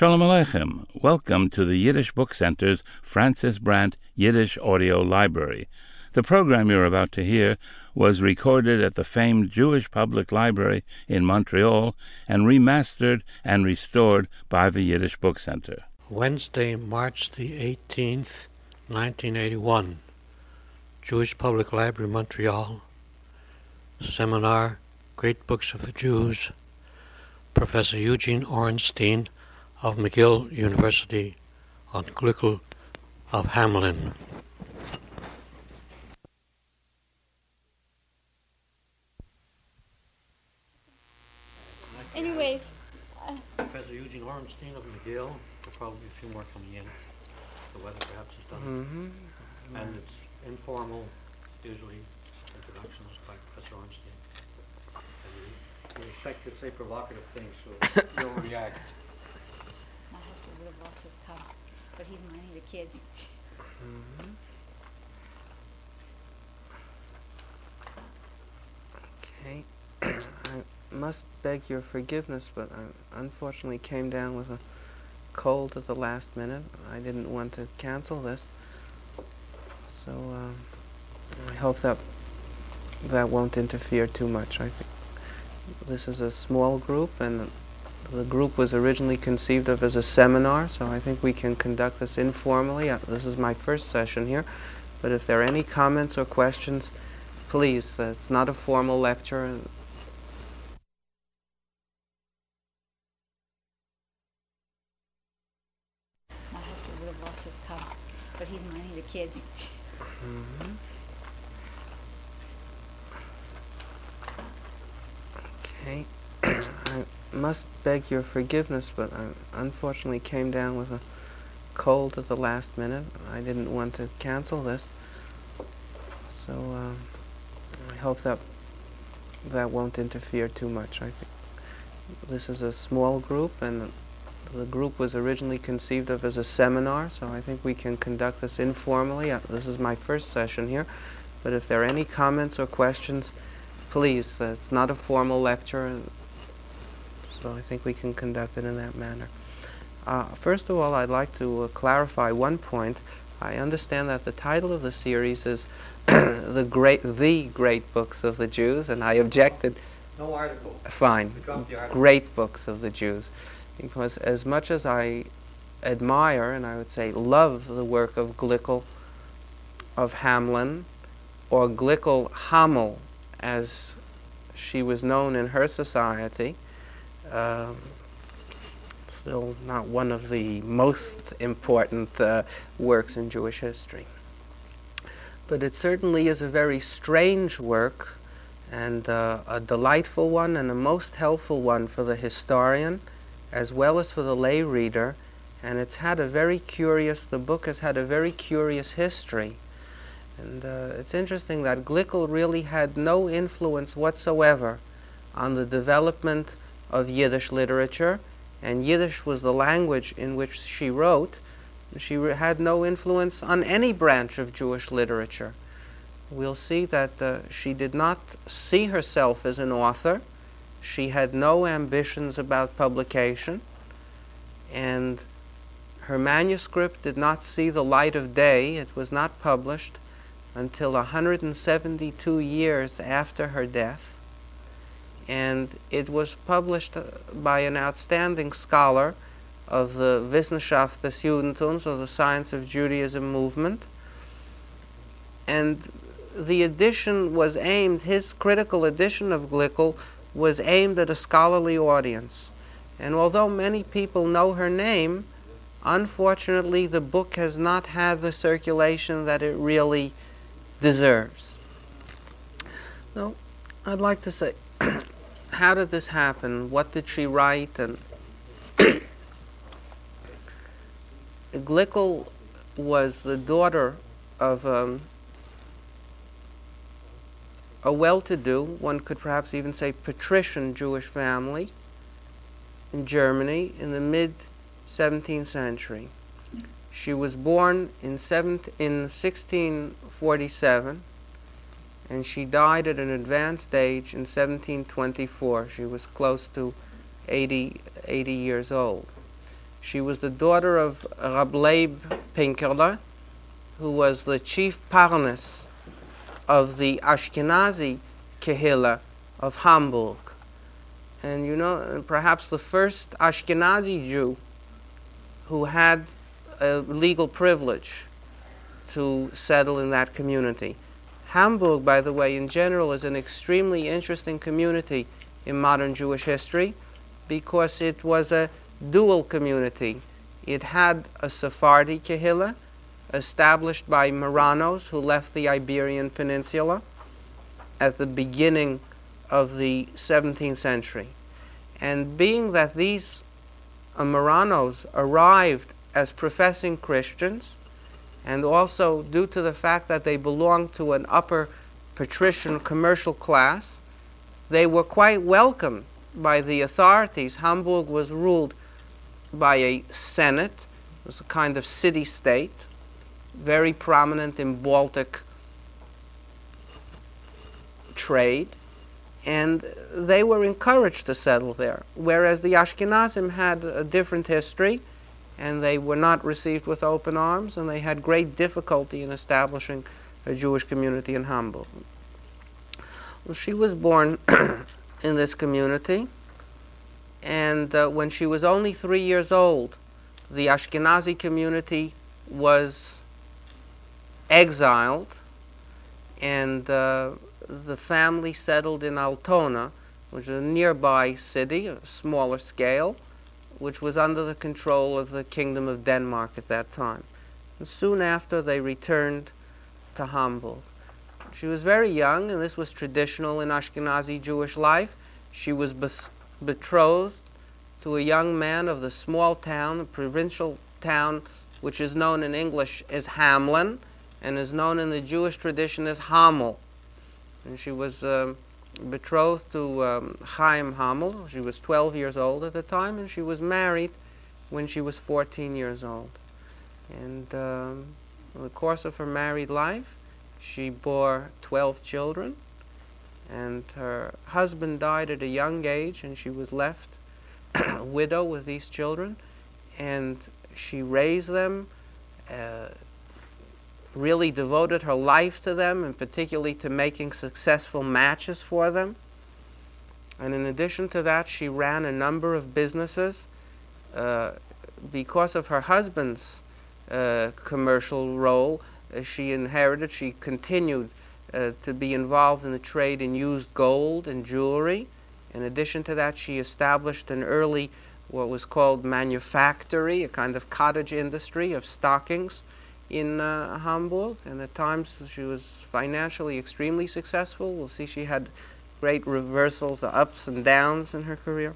Shalom Aleichem. Welcome to the Yiddish Book Center's Frances Brandt Yiddish Audio Library. The program you're about to hear was recorded at the famed Jewish Public Library in Montreal and remastered and restored by the Yiddish Book Center. Wednesday, March the 18th, 1981. Jewish Public Library, Montreal. Seminar, Great Books of the Jews. Professor Eugene Orenstein of McGill University on Glickl of Hamelin. Anyways, Professor Eugene Orenstein of McGill. There'll probably be a few more coming in. The weather perhaps is done. Mm-hmm. And it's informal, usually introductions by Professor Orenstein. And you, you expect to say provocative things, so you'll react. my husband would have also come, but kids. Okay. I must beg your forgiveness, but I unfortunately came down with a cold at the last minute. I didn't want to cancel this. So um, I hope that that won't interfere too much. I think this is a small group, and the group was originally conceived of as a seminar, so I think we can conduct this informally. Uh, This is my first session here, but if there are any comments or questions, please, uh, it's not a formal lecture. My husband would have also come, but he's minding the kids. Okay. Must beg your forgiveness, but I unfortunately came down with a cold at the last minute. I didn't want to cancel this. So um, I hope that that won't interfere too much. I think this is a small group, and the group was originally conceived of as a seminar, so I think we can conduct this informally. Uh, This is my first session here, but if there are any comments or questions, please, uh, it's not a formal lecture, so I think we can conduct it in that manner. Uh, first of all, I'd like to uh, clarify one point. I understand that the title of the series is the great, the great books of the Jews, and I objected. No article. Fine, We dropped the article. great books of the Jews, because as much as I admire and I would say love the work of Glickel, of Hamlin, or Glickel Hamel, as she was known in her society, um, still not one of the most important uh, works in Jewish history. But it certainly is a very strange work and uh, a delightful one and a most helpful one for the historian as well as for the lay reader. And it's had a very curious, the book has had a very curious history. And uh, it's interesting that Glickel really had no influence whatsoever on the development of Yiddish literature, and Yiddish was the language in which she wrote. She had no influence on any branch of Jewish literature. We'll see that uh, she did not see herself as an author. She had no ambitions about publication, and her manuscript did not see the light of day. It was not published until 172 years after her death. And it was published uh, by an outstanding scholar of the Wissenschaft des Judentums, of the Science of Judaism movement. And the edition was aimed, his critical edition of Glickel was aimed at a scholarly audience. And although many people know her name, unfortunately the book has not had the circulation that it really deserves. So, I'd like to say, how did this happen? What did she write? And Glickel was the daughter of um, a well-to-do, one could perhaps even say patrician Jewish family in Germany in the mid 17th century. She was born in, in 1647 and she died at an advanced age in 1724. She was close to 80, 80 years old. She was the daughter of Rab Leib Pinkerler, who was the chief parnas of the Ashkenazi Kehillah of Hamburg. And you know, perhaps the first Ashkenazi Jew who had a legal privilege to settle in that community. Hamburg, by the way, in general, is an extremely interesting community in modern Jewish history because it was a dual community. It had a Sephardi Kehillah established by Marranos who left the Iberian Peninsula at the beginning of the 17th century. And being that these uh, Marranos arrived as professing Christians, and also due to the fact that they belonged to an upper patrician commercial class, they were quite welcomed by the authorities. Hamburg was ruled by a senate, it was a kind of city state, very prominent in Baltic trade, and they were encouraged to settle there. Whereas the Ashkenazim had a different history, and they were not received with open arms, and they had great difficulty in establishing a Jewish community in Hamburg. Well, she was born in this community, and uh, when she was only three years old, the Ashkenazi community was exiled, and uh, the family settled in Altona, which is a nearby city, a smaller scale, which was under the control of the Kingdom of Denmark at that time. And soon after, they returned to Hamburg. She was very young, and this was traditional in Ashkenazi Jewish life. She was betrothed to a young man of the small town, provincial town, which is known in English as Hamlin, and is known in the Jewish tradition as Hamel. And she was um, betrothed to um, Chaim Hamel. She was 12 years old at the time, and she was married when she was 14 years old. And um, in the course of her married life, she bore 12 children, and her husband died at a young age, and she was left a widow with these children, and she raised them. Uh, really devoted her life to them, and particularly to making successful matches for them. And in addition to that, she ran a number of businesses. Uh, because of her husband's uh, commercial role, uh, she inherited, she continued uh, to be involved in the trade in used gold and jewelry. In addition to that, she established an early, what was called manufactory, a kind of cottage industry of stockings in uh, Hamburg, and at times she was financially extremely successful. We'll see she had great reversals, ups and downs in her career.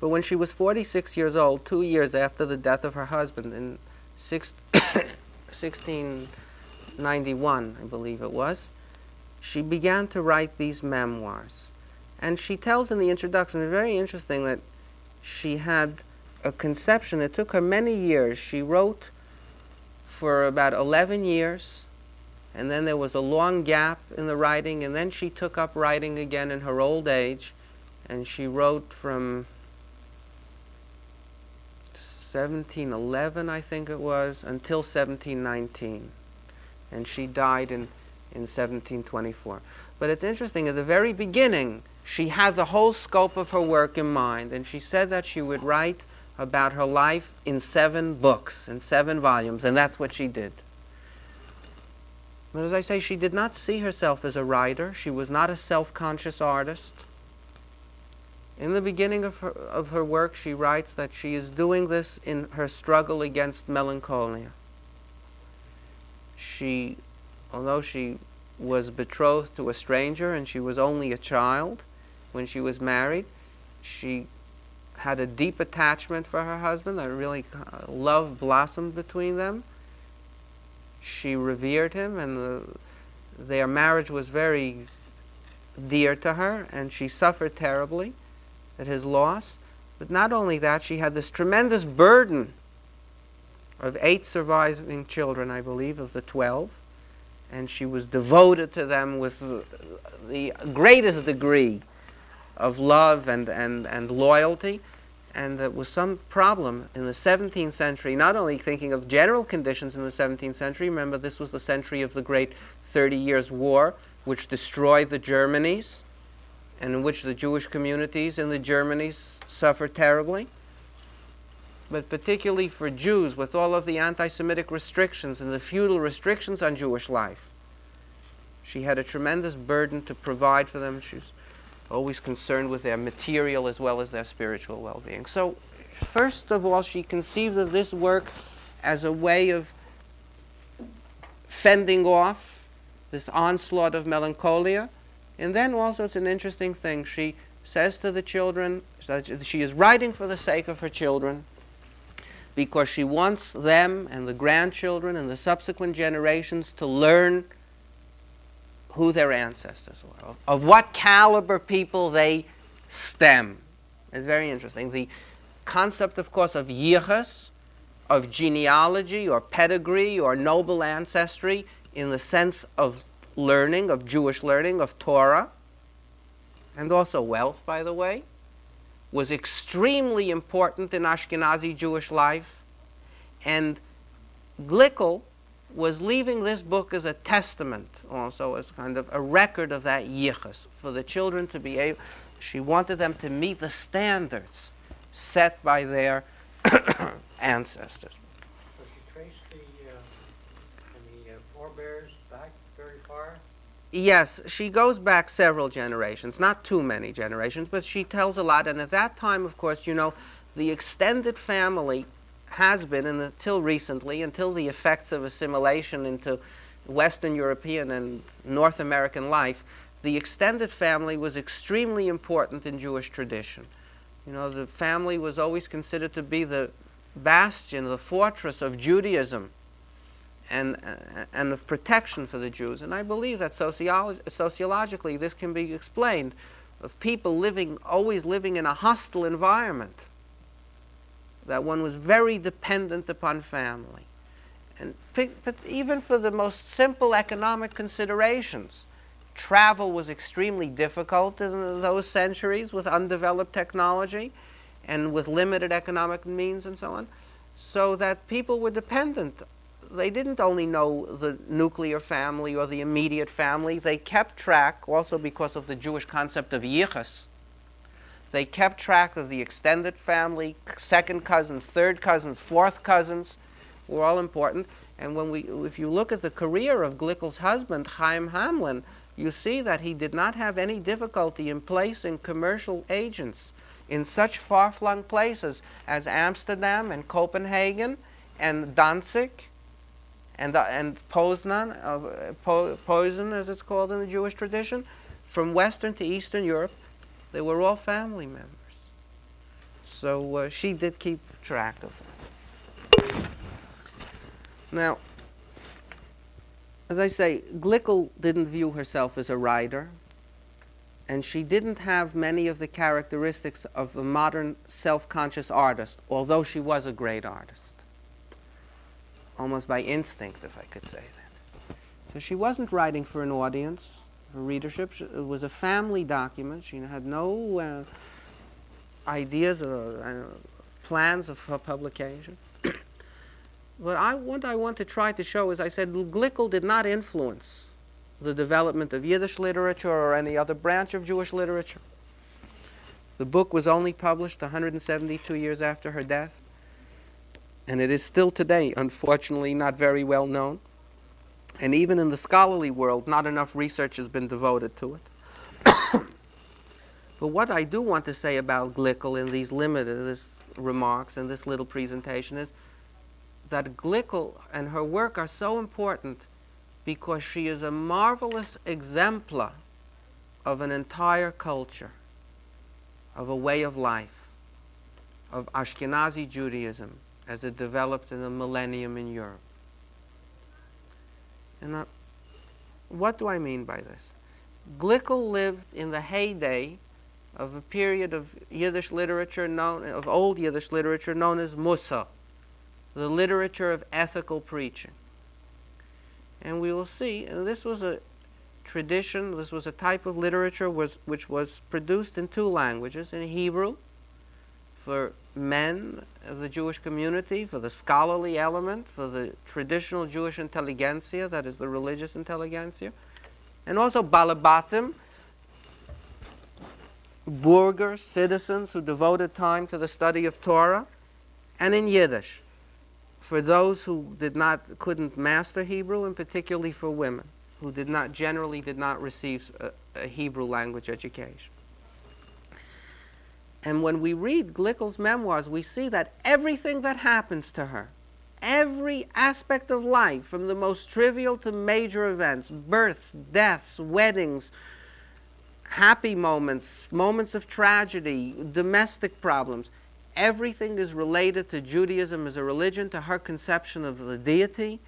But when she was 46 years old, two years after the death of her husband in 1691, I believe it was, she began to write these memoirs. And she tells in the introduction, it's very interesting that she had a conception. It took her many years. She wrote for about 11 years, and then there was a long gap in the writing, and then she took up writing again in her old age, and she wrote from 1711, I think it was, until 1719. And she died in, in 1724. But it's interesting, at the very beginning, she had the whole scope of her work in mind, and she said that she would write about her life in seven books, in seven volumes, and that's what she did. But as I say, she did not see herself as a writer. She was not a self conscious artist. In the beginning of her, of her work, she writes that she is doing this in her struggle against melancholia. She, although she was betrothed to a stranger and she was only a child when she was married, she had a deep attachment for her husband, A really uh, love blossomed between them. She revered him, and the, their marriage was very dear to her, and she suffered terribly at his loss. But not only that, she had this tremendous burden of eight surviving children, I believe, of the twelve, and she was devoted to them with the greatest degree of love and, and, and loyalty. And there was some problem in the 17th century, not only thinking of general conditions in the 17th century, remember this was the century of the great Thirty Years' War, which destroyed the Germanies, and in which the Jewish communities in the Germanies suffered terribly. But particularly for Jews, with all of the anti Semitic restrictions and the feudal restrictions on Jewish life, she had a tremendous burden to provide for them. She was always concerned with their material as well as their spiritual well being. So, first of all, she conceived of this work as a way of fending off this onslaught of melancholia. And then also, it's an interesting thing. She says to the children, she is writing for the sake of her children because she wants them and the grandchildren and the subsequent generations to learn who their ancestors were, of what caliber people they stem. It's very interesting. The concept, of course, of yichus, of genealogy or pedigree or noble ancestry in the sense of learning, of Jewish learning, of Torah, and also wealth, by the way, was extremely important in Ashkenazi Jewish life. And Glickel was leaving this book as a testament, also as kind of a record of that yichus, for the children to be able. She wanted them to meet the standards set by their ancestors. So she traced the, uh, and the uh, forebears back very far? Yes, she goes back several generations, not too many generations, but she tells a lot. And at that time, of course, you know, the extended family has been and until recently, until the effects of assimilation into Western European and North American life, the extended family was extremely important in Jewish tradition. You know, the family was always considered to be the bastion, the fortress of Judaism and, uh, and of protection for the Jews. And I believe that sociolo- sociologically this can be explained of people living, always living in a hostile environment that one was very dependent upon family. And but even for the most simple economic considerations, travel was extremely difficult in those centuries with undeveloped technology and with limited economic means and so on. So that people were dependent. They didn't only know the nuclear family or the immediate family, they kept track, also because of the Jewish concept of yichus, they kept track of the extended family, second cousins, third cousins, fourth cousins, were all important. And when we, if you look at the career of Glickel's husband, Chaim Hamlin, you see that he did not have any difficulty in placing commercial agents in such far-flung places as Amsterdam and Copenhagen and Danzig and, uh, and Poznan, uh, po- as it's called in the Jewish tradition, from Western to Eastern Europe they were all family members. So uh, she did keep track of them. Now, as I say, Glickel didn't view herself as a writer, and she didn't have many of the characteristics of a modern self conscious artist, although she was a great artist. Almost by instinct, if I could say that. So she wasn't writing for an audience her readership. It was a family document. She had no uh, ideas or uh, plans of her publication. but I, what I want to try to show is I said Glickel did not influence the development of Yiddish literature or any other branch of Jewish literature. The book was only published 172 years after her death, and it is still today, unfortunately, not very well known. And even in the scholarly world, not enough research has been devoted to it. but what I do want to say about Glickel in these limited remarks and this little presentation is that Glickel and her work are so important because she is a marvelous exemplar of an entire culture, of a way of life, of Ashkenazi Judaism as it developed in the millennium in Europe. And what do I mean by this? Glickel lived in the heyday of a period of Yiddish literature known of old Yiddish literature known as Mussar, the literature of ethical preaching. And we will see, and this was a tradition, this was a type of literature was, which was produced in two languages, in Hebrew for men of the Jewish community, for the scholarly element, for the traditional Jewish intelligentsia, that is the religious intelligentsia, and also Balabatim, burghers, citizens who devoted time to the study of Torah, and in Yiddish, for those who did not, couldn't master Hebrew, and particularly for women who did not, generally did not receive a, a Hebrew language education. And when we read Glickel's memoirs, we see that everything that happens to her, every aspect of life, from the most trivial to major events, births, deaths, weddings, happy moments, moments of tragedy, domestic problems, everything is related to Judaism as a religion, to her conception of the deity,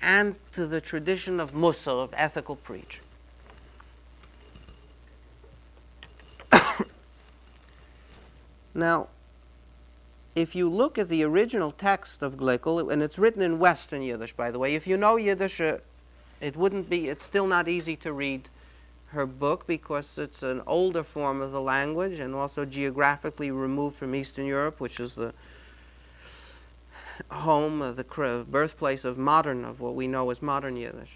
and to the tradition of Mussar, of ethical preaching. Now, if you look at the original text of Glickel, and it's written in Western Yiddish, by the way, if you know Yiddish, uh, it wouldn't be, it's still not easy to read her book because it's an older form of the language and also geographically removed from Eastern Europe, which is the home, of the birthplace of modern, of what we know as modern Yiddish.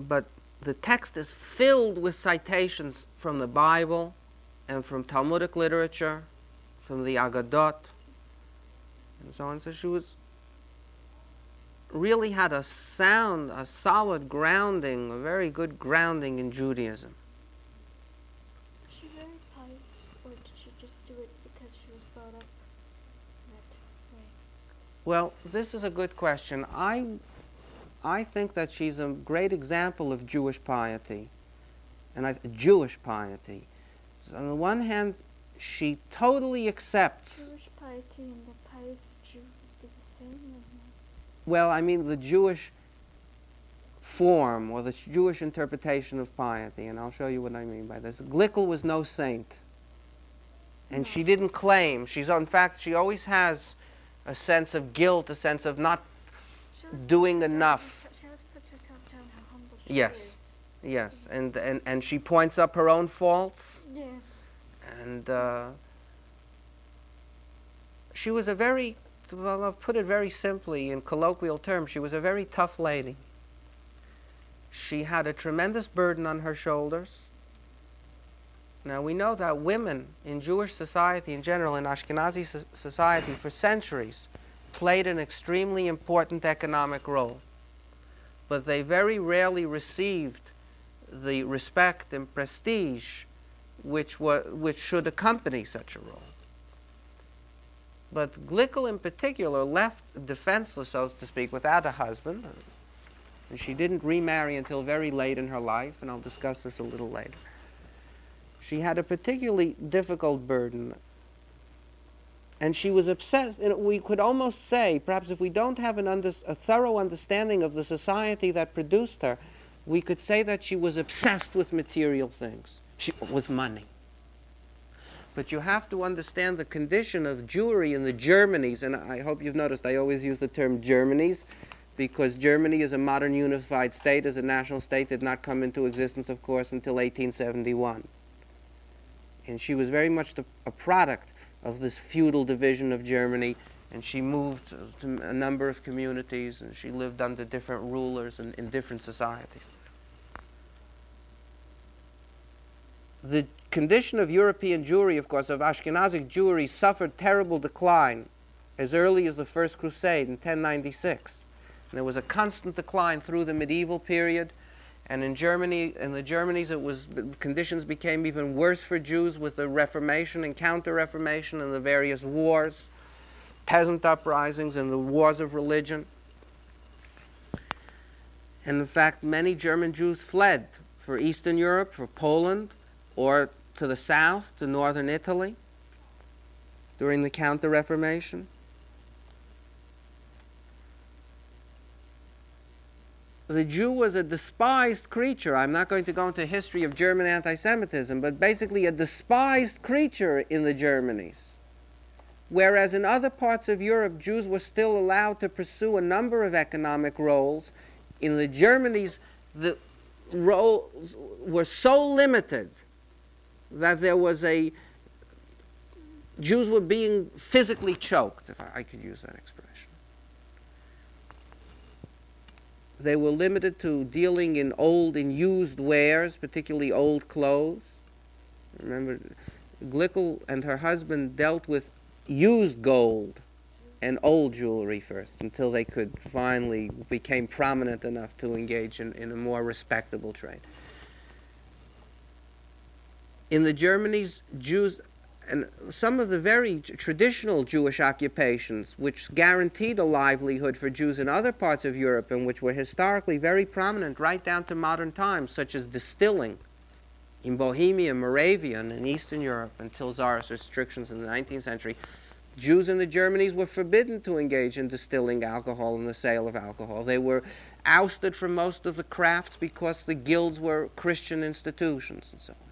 But the text is filled with citations from the Bible and from Talmudic literature, from the Agadot, and so on. So she was really had a sound, a solid grounding, a very good grounding in Judaism. Was she very pious, or did she just do it because she was brought up that way? Well, this is a good question. I, I think that she's a great example of Jewish piety, and I, Jewish piety. So on the one hand, she totally accepts. Jewish piety and the pious Jew would be the same. Well, I mean the Jewish form or the Jewish interpretation of piety, and I'll show you what I mean by this. Glickel was no saint, and she didn't claim. She's in fact she always has a sense of guilt, a sense of not doing enough. She always puts herself down how humble she Yes. is. Yes, and and and she points up her own faults, Yes. and uh, she was a very, well, I'll put it very simply in colloquial terms, she was a very tough lady. She had a tremendous burden on her shoulders. Now we know that women in Jewish society in general, in Ashkenazi so- society for centuries, played an extremely important economic role. But they very rarely received the respect and prestige which, wa- which should accompany such a role. But Glickel in particular left defenseless, so to speak, without a husband. And she didn't remarry until very late in her life, and I'll discuss this a little later. She had a particularly difficult burden. And she was obsessed, and we could almost say, perhaps if we don't have an under, a thorough understanding of the society that produced her, we could say that she was obsessed with material things, with money. But you have to understand the condition of Jewry in the Germanies, and I hope you've noticed I always use the term Germanies because Germany is a modern unified state, as a national state, did not come into existence, of course, until 1871. And she was very much the, a product of this feudal division of Germany, and she moved to a number of communities, and she lived under different rulers and in different societies. The condition of European Jewry, of course, of Ashkenazic Jewry, suffered terrible decline as early as the First Crusade in 1096. And there was a constant decline through the medieval period, and in Germany, in the Germanies, it was conditions became even worse for Jews with the Reformation and Counter-Reformation and the various wars, peasant uprisings and the wars of religion. And in fact, many German Jews fled for Eastern Europe, for Poland, or to the south, to northern Italy, during the Counter Reformation. The Jew was a despised creature. I'm not going to go into history of German anti Semitism, but basically a despised creature in the Germanies. Whereas in other parts of Europe, Jews were still allowed to pursue a number of economic roles, in the Germanies, the roles were so limited that there was a Jews were being physically choked, if I, I could use that expression. They were limited to dealing in old and used wares, particularly old clothes. Remember, Glickel and her husband dealt with used gold and old jewelry first until they could finally became prominent enough to engage in, in a more respectable trade. In the Germany's Jews and some of the very traditional Jewish occupations which guaranteed a livelihood for Jews in other parts of Europe and which were historically very prominent right down to modern times, such as distilling in Bohemia, Moravia, and in Eastern Europe until Tsarist restrictions in the 19th century, Jews in the Germanies were forbidden to engage in distilling alcohol and the sale of alcohol. They were ousted from most of the crafts because the guilds were Christian institutions and so on.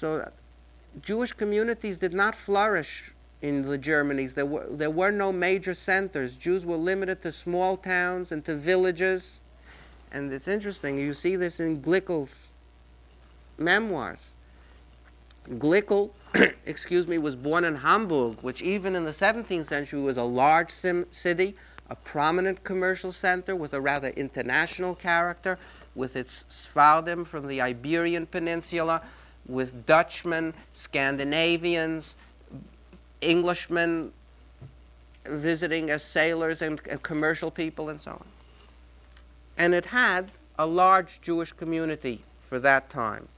So uh, Jewish communities did not flourish in the Germanies. There were, there were no major centers. Jews were limited to small towns and to villages. And it's interesting, you see this in Glickel's memoirs. Glickel, excuse me, was born in Hamburg, which even in the 17th century was a large city, a prominent commercial center with a rather international character, with its Sephardim from the Iberian Peninsula, with Dutchmen, Scandinavians, Englishmen visiting as sailors and, and commercial people and so on. And it had a large Jewish community for that time,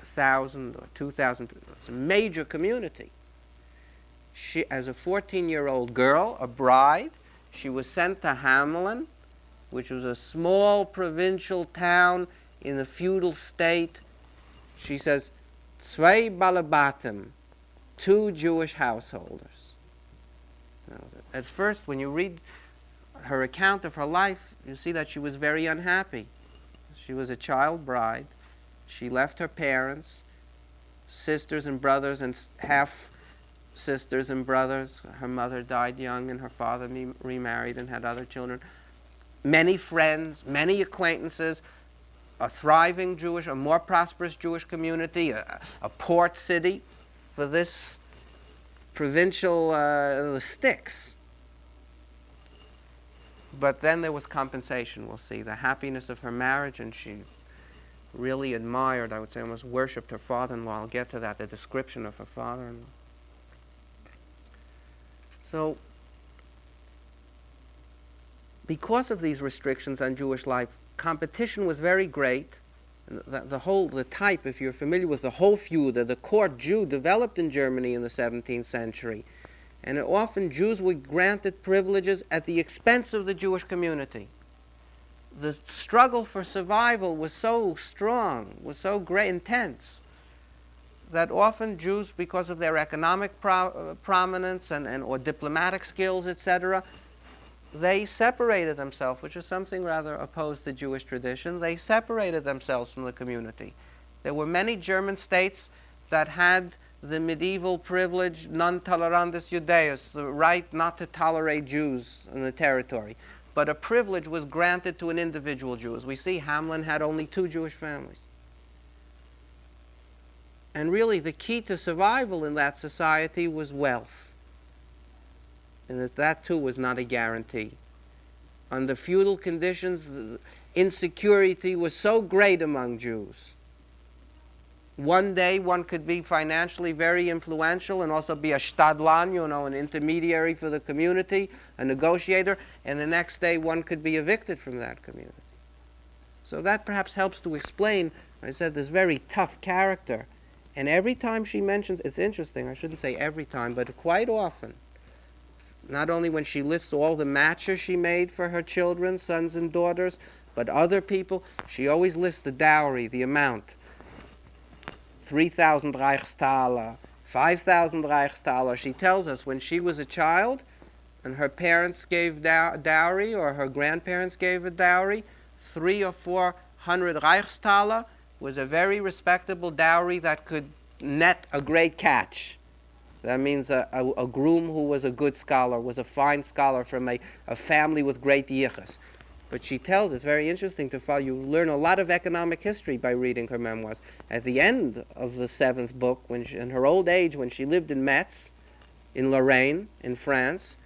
1,000 or two thousand people. It's a major community. She, as a 14 year old girl, a bride, she was sent to Hamelin, which was a small provincial town in the feudal state. She says, Zwei Balabatim, two Jewish householders. At first, when you read her account of her life, you see that she was very unhappy. She was a child bride. She left her parents, sisters and brothers, and half sisters and brothers. Her mother died young, and her father remarried and had other children. Many friends, many acquaintances, a thriving Jewish, a more prosperous Jewish community, a, a port city for this provincial uh, sticks. But then there was compensation, we'll see. The happiness of her marriage, and she really admired, I would say almost worshipped her father in law. I'll get to that, the description of her father in law. So, because of these restrictions on Jewish life, competition was very great. The, the, whole, the type, if you're familiar with the Hofjude, the court Jew developed in Germany in the 17th century. And often Jews were granted privileges at the expense of the Jewish community. The struggle for survival was so strong, was so great, intense, that often Jews, because of their economic pro- uh, prominence and, and, or diplomatic skills, etc., they separated themselves, which is something rather opposed to Jewish tradition. They separated themselves from the community. There were many German states that had the medieval privilege, non tolerandus Judaeus, the right not to tolerate Jews in the territory. But a privilege was granted to an individual Jew. As we see, Hamelin had only two Jewish families. And really, the key to survival in that society was wealth. And that that too was not a guarantee. Under feudal conditions, insecurity was so great among Jews one day one could be financially very influential and also be a stadlan, you know, an intermediary for the community, a negotiator, and the next day one could be evicted from that community. So that perhaps helps to explain, I said, this very tough character. And every time she mentions, it's interesting, I shouldn't say every time, but quite often, not only when she lists all the matches she made for her children, sons and daughters, but other people, she always lists the dowry, the amount 3,000 Reichstaler, 5,000 Reichstaler. She tells us when she was a child and her parents gave dow- dowry or her grandparents gave a dowry, three or four hundred Reichstaler was a very respectable dowry that could net a great catch. That means a, a, a, groom who was a good scholar, was a fine scholar from a, a family with great yichus. But she tells, it's very interesting to follow. You learn a lot of economic history by reading her memoirs. At the end of the seventh book, when she, in her old age, when she lived in Metz, in Lorraine, in France,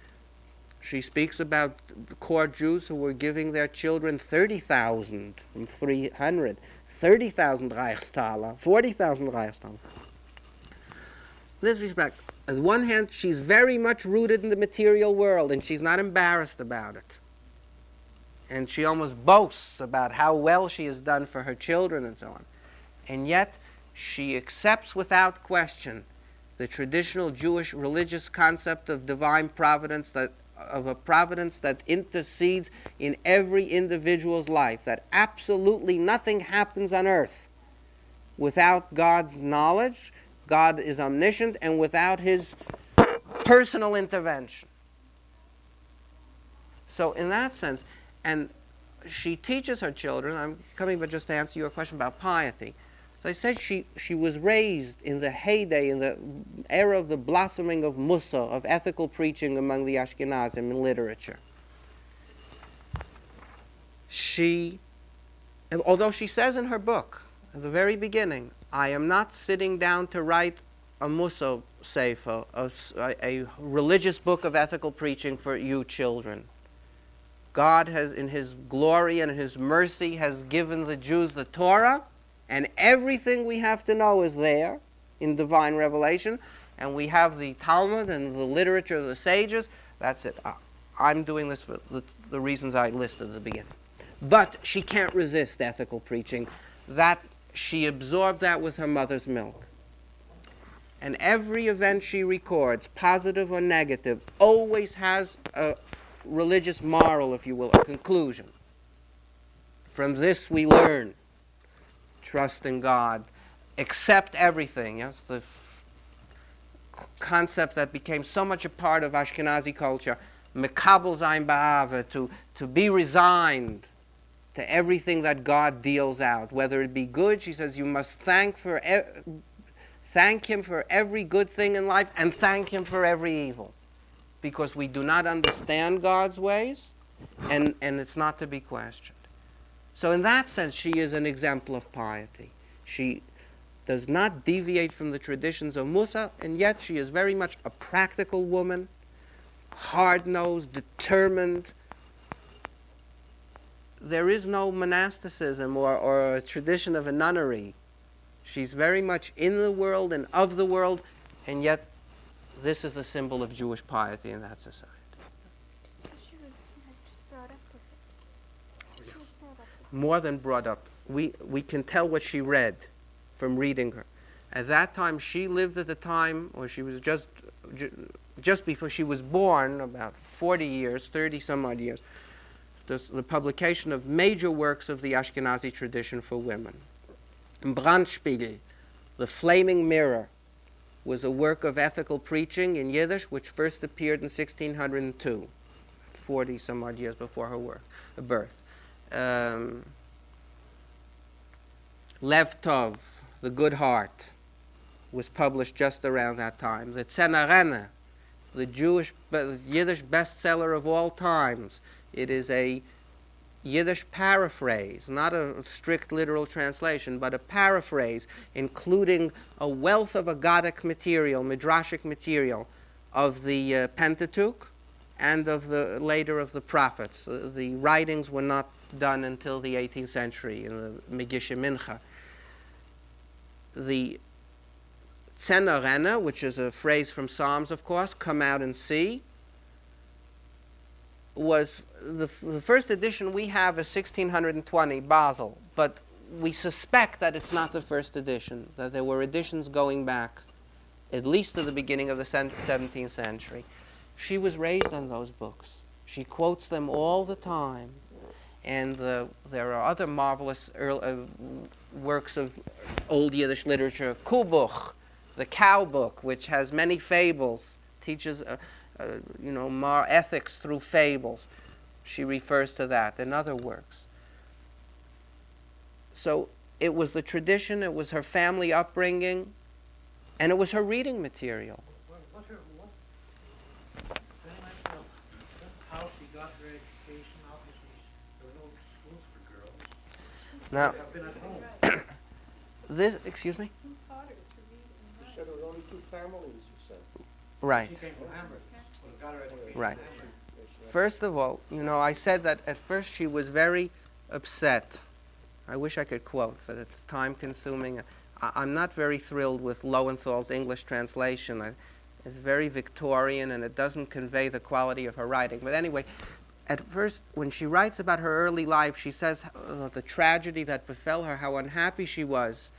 she speaks about the court Jews who were giving their children 30,000 from 300, 30,000 Reichstaler, 40,000 Reichstaler. In this respect, on one hand, she's very much rooted in the material world and she's not embarrassed about it. And she almost boasts about how well she has done for her children and so on. And yet, she accepts without question the traditional Jewish religious concept of divine providence that of a providence that intercedes in every individual's life that absolutely nothing happens on earth without God's knowledge God is omniscient and without his personal intervention so in that sense and she teaches her children I'm coming but just to answer your question about piety so I said she, she was raised in the heyday, in the era of the blossoming of Mussar, of ethical preaching among the Ashkenazim in literature. She, although she says in her book, at the very beginning, I am not sitting down to write a Mussar Sefer, a, a religious book of ethical preaching for you children. God has, in His glory and His mercy, has given the Jews the Torah and everything we have to know is there in divine revelation. And we have the Talmud and the literature of the sages. That's it. I'm doing this for the, the reasons I listed at the beginning. But she can't resist ethical preaching. That she absorbed that with her mother's milk. And every event she records, positive or negative, always has a religious moral, if you will, a conclusion. From this we learn trust in God, accept everything. Yes, the concept that became so much a part of Ashkenazi culture, mekabel zayin to to be resigned to everything that God deals out, whether it be good. She says you must thank for e- thank Him for every good thing in life and thank Him for every evil, because we do not understand God's ways, and and it's not to be questioned. So, in that sense, she is an example of piety. She does not deviate from the traditions of Mussar, and yet she is very much a practical woman, hard nosed, determined. There is no monasticism or, or a tradition of a nunnery. She's very much in the world and of the world, and yet this is a symbol of Jewish piety in that society. She was just brought up with it. More than brought up. We, we can tell what she read from reading her. At that time, she lived at the time, or she was just, just before she was born, about 40 years, 30 some odd years, this, the publication of major works of the Ashkenazi tradition for women. Brandspiegel, The Flaming Mirror, was a work of ethical preaching in Yiddish which first appeared in 1602, 40 some odd years before her work, birth um, Lev Tov, The Good Heart, was published just around that time. The Tzenarene, the Jewish, Yiddish bestseller of all times. It is a Yiddish paraphrase, not a strict literal translation, but a paraphrase, including a wealth of agadic material, midrashic material, of the uh, Pentateuch and of the later of the prophets. Uh, the writings were not done until the 18th century in the Megisha Mincha. The Tzenarene, which is a phrase from Psalms, of course, come out and see, was the, the first edition we have is 1620, Basel, but we suspect that it's not the first edition, that there were editions going back at least to the beginning of the 17th century. She was raised on those books. She quotes them all the time and the, there are other marvelous early, uh, works of old Yiddish literature. Kubuch, the cow book, which has many fables, teaches uh, uh, you know more ethics through fables. She refers to that in other works. So it was the tradition, it was her family upbringing, and it was her reading material. What, what's her, what, can I ask you just how she got her education? Obviously, there were no Now, I've been at home. this, excuse me? You said there were only two families, you said. Right. She came from Hamburg. Well, got her education in Right. First of all, you know, I said that at first she was very upset. I wish I could quote, but it's time consuming. I, I'm not very thrilled with Lowenthal's English translation. I, it's very Victorian and it doesn't convey the quality of her writing. But anyway, at first, when she writes about her early life, she says uh, the tragedy that befell her, how unhappy she was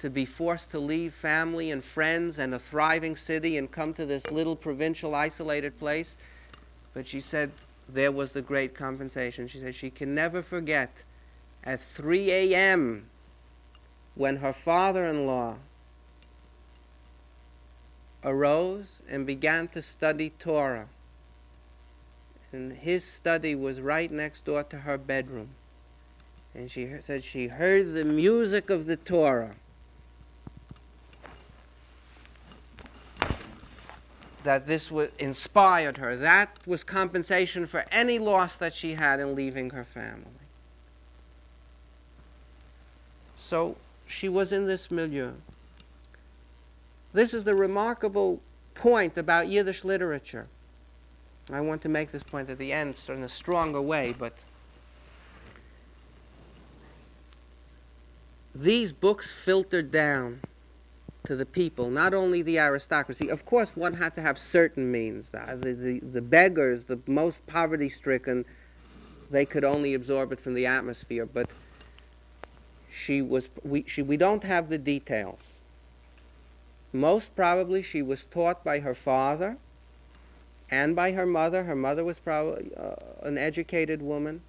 to be forced to leave family and friends and a thriving city and come to this little provincial isolated place. But she said there was the great compensation. She said she can never forget at 3 a.m. when her father in law arose and began to study Torah. And his study was right next door to her bedroom. And she said she heard the music of the Torah. That this inspired her. That was compensation for any loss that she had in leaving her family. So she was in this milieu. This is the remarkable point about Yiddish literature. I want to make this point at the end in a stronger way, but these books filtered down to the people, not only the aristocracy. Of course, one had to have certain means. Uh, The, the, the beggars, the most poverty stricken, they could only absorb it from the atmosphere, but she was, we, she, we don't have the details. Most probably, she was taught by her father and by her mother. Her mother was probably uh, an educated woman.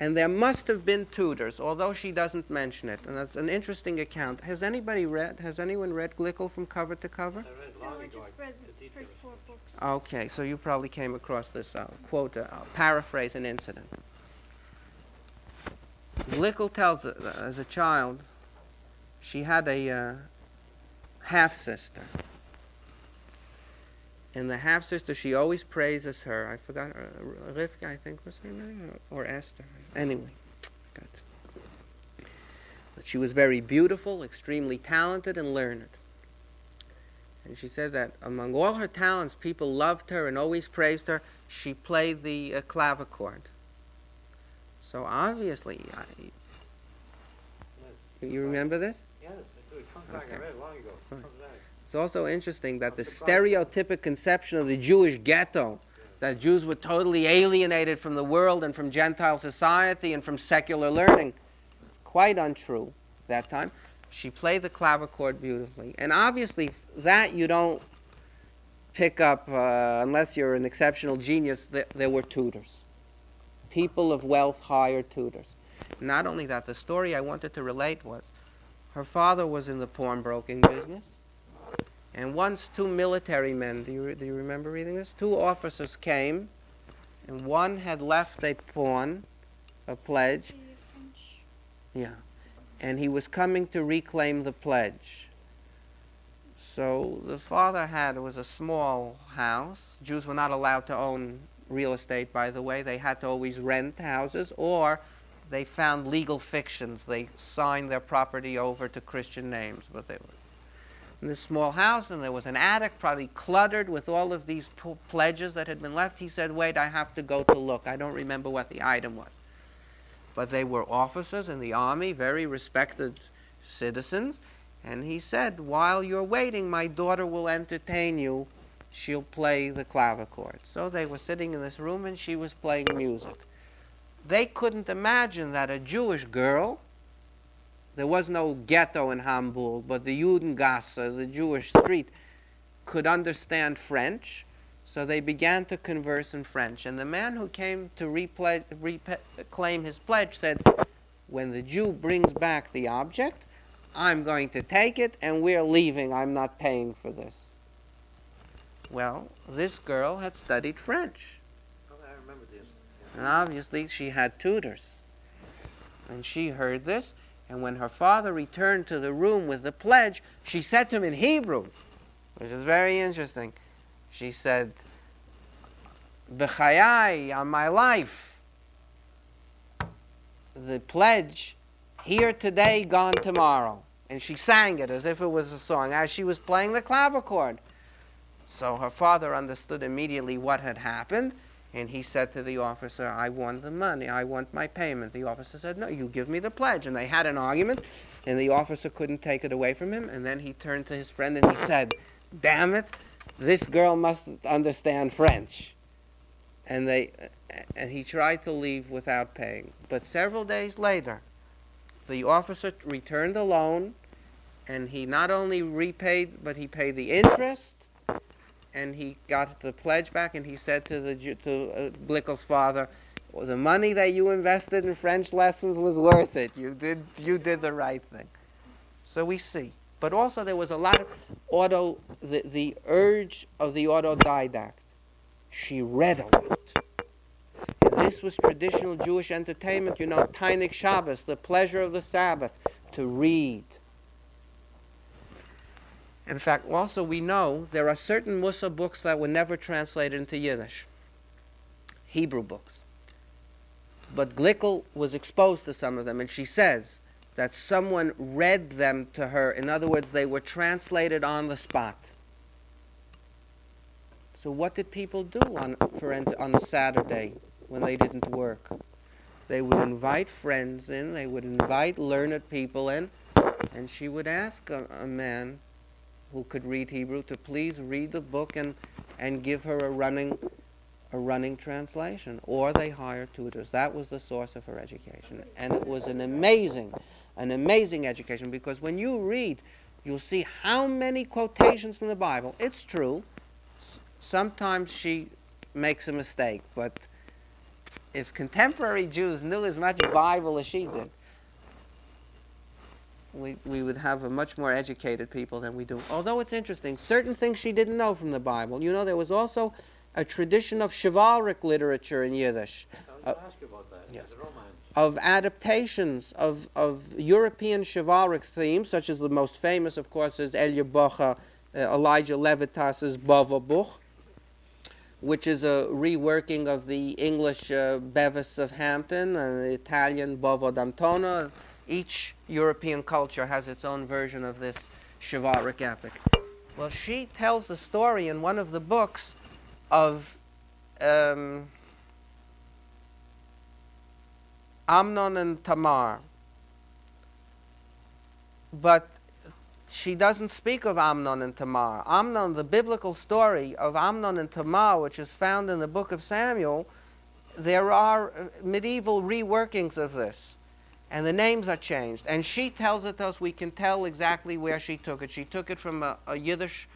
And there must have been tutors, although she doesn't mention it. And that's an interesting account. Has anybody read, has anyone read Glickel from cover to cover? I read No, long I ago. just read the the first four books. Okay, so you probably came across this uh, quote, uh, paraphrase an incident. Glickel tells uh, as a child, she had a uh, half sister. And the half sister, she always praises her. I forgot, uh, Rivka, I think was her name, or, or Esther. Anyway. But she was very beautiful, extremely talented, and learned. And she said that among all her talents, people loved her and always praised her. She played the uh, clavichord. So obviously, I, you remember this? Yes, I do. It comes back. I read long ago. It's also interesting that the stereotypic conception of the Jewish ghetto, that Jews were totally alienated from the world and from Gentile society and from secular learning, quite untrue at that time. She played the clavichord beautifully. And obviously, that you don't pick up uh, unless you're an exceptional genius. Th- there were tutors. People of wealth hired tutors. Not only that, the story I wanted to relate was her father was in the pawnbroking business. And once two military men, do you, do you remember reading this? Two officers came, and one had left a pawn, a pledge, yeah, and he was coming to reclaim the pledge. So the father had, it was a small house. Jews were not allowed to own real estate, by the way. They had to always rent houses, or they found legal fictions. They signed their property over to Christian names, but they were in this small house, and there was an attic, probably cluttered with all of these pledges that had been left. He said, Wait, I have to go to look. I don't remember what the item was. But they were officers in the army, very respected citizens. And he said, While you're waiting, my daughter will entertain you. She'll play the clavichord. So they were sitting in this room, and she was playing music. They couldn't imagine that a Jewish girl there was no ghetto in Hamburg, but the Judengasse, the Jewish street, could understand French, so they began to converse in French. And the man who came to reclaim his pledge said, When the Jew brings back the object, I'm going to take it and we're leaving. I'm not paying for this. Well, this girl had studied French. Oh, I remember this. And obviously, she had tutors. And she heard this, and when her father returned to the room with the pledge, she said to him in Hebrew, which is very interesting. She said, B'chayai, on my life, the pledge Here today, gone tomorrow. And she sang it as if it was a song as she was playing the clavichord. So her father understood immediately what had happened, and he said to the officer, I want the money, I want my payment. The officer said, No, you give me the pledge. And they had an argument, and the officer couldn't take it away from him. And then he turned to his friend and he said, Damn it, this girl must understand French. And, they, and he tried to leave without paying. But several days later, the officer returned the loan, and he not only repaid, but he paid the interest and he got the pledge back, and he said to the to uh, Glickel's father, well, "The money that you invested in French lessons was worth it. You did you did the right thing." So we see, but also there was a lot of auto the the urge of the autodidact. She read a lot. And this was traditional Jewish entertainment, you know, Tainik Shabbos, the pleasure of the Sabbath, to read, in fact, also we know there are certain Mussar books that were never translated into Yiddish, Hebrew books. But Glickel was exposed to some of them, and she says that someone read them to her. In other words, they were translated on the spot. So what did people do on, for, on a Saturday when they didn't work? They would invite friends in, they would invite learned people in, and she would ask a, a man who could read Hebrew to please read the book and, and give her a running, a running translation. Or they hired tutors. That was the source of her education. And it was an amazing, an amazing education because when you read, you'll see how many quotations from the Bible. It's true. Sometimes she makes a mistake, but if contemporary Jews knew as much Bible as she did, we, we would have a much more educated people than we do. Although it's interesting, certain things she didn't know from the Bible. You know, there was also a tradition of chivalric literature in Yiddish. I was uh, ask you about that. Yes. The romance. Of adaptations of, of European chivalric themes, such as the most famous, of course, is Elia Bachur, uh, Elijah Levitas's Bava Buch, which is a reworking of the English uh, Bevis of Hampton and the Italian Bovo d'Antona each European culture has its own version of this chivalric epic. Well, she tells the story in one of the books of um, Amnon and Tamar. But she doesn't speak of Amnon and Tamar. Amnon, the biblical story of Amnon and Tamar, which is found in the book of Samuel, there are uh, medieval reworkings of this and the names are changed. And she tells it to us, we can tell exactly where she took it. She took it from a, a Yiddish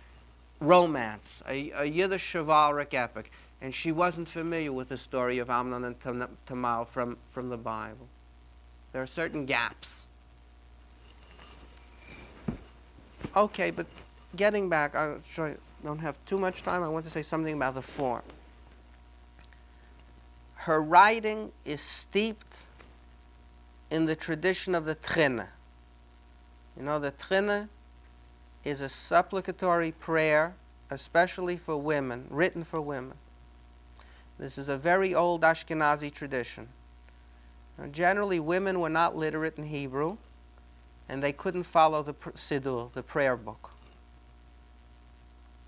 romance, a, a, Yiddish chivalric epic. And she wasn't familiar with the story of Amnon and Tamar from, from the Bible. There are certain gaps. Okay, but getting back, I don't have too much time. I want to say something about the form. Her writing is steeped in the tradition of the Tchina. You know, the Tchina is a supplicatory prayer, especially for women, written for women. This is a very old Ashkenazi tradition. Now, generally, women were not literate in Hebrew, and they couldn't follow the Siddur, the prayer book.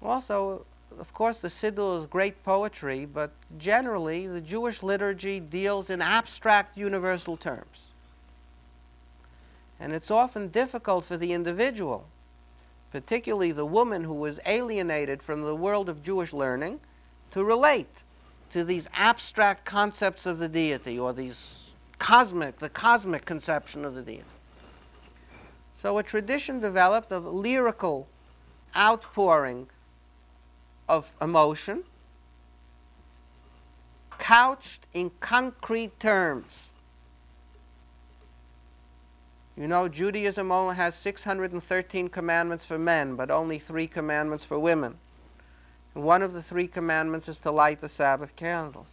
Also, of course, the Siddur is great poetry, but generally, the Jewish liturgy deals in abstract universal terms. And it's often difficult for the individual, particularly the woman who was alienated from the world of Jewish learning, to relate to these abstract concepts of the deity or these cosmic, the cosmic conception of the deity. So a tradition developed of lyrical outpouring of emotion couched in concrete terms you know, Judaism only has 613 commandments for men, but only three commandments for women. And one of the three commandments is to light the Sabbath candles.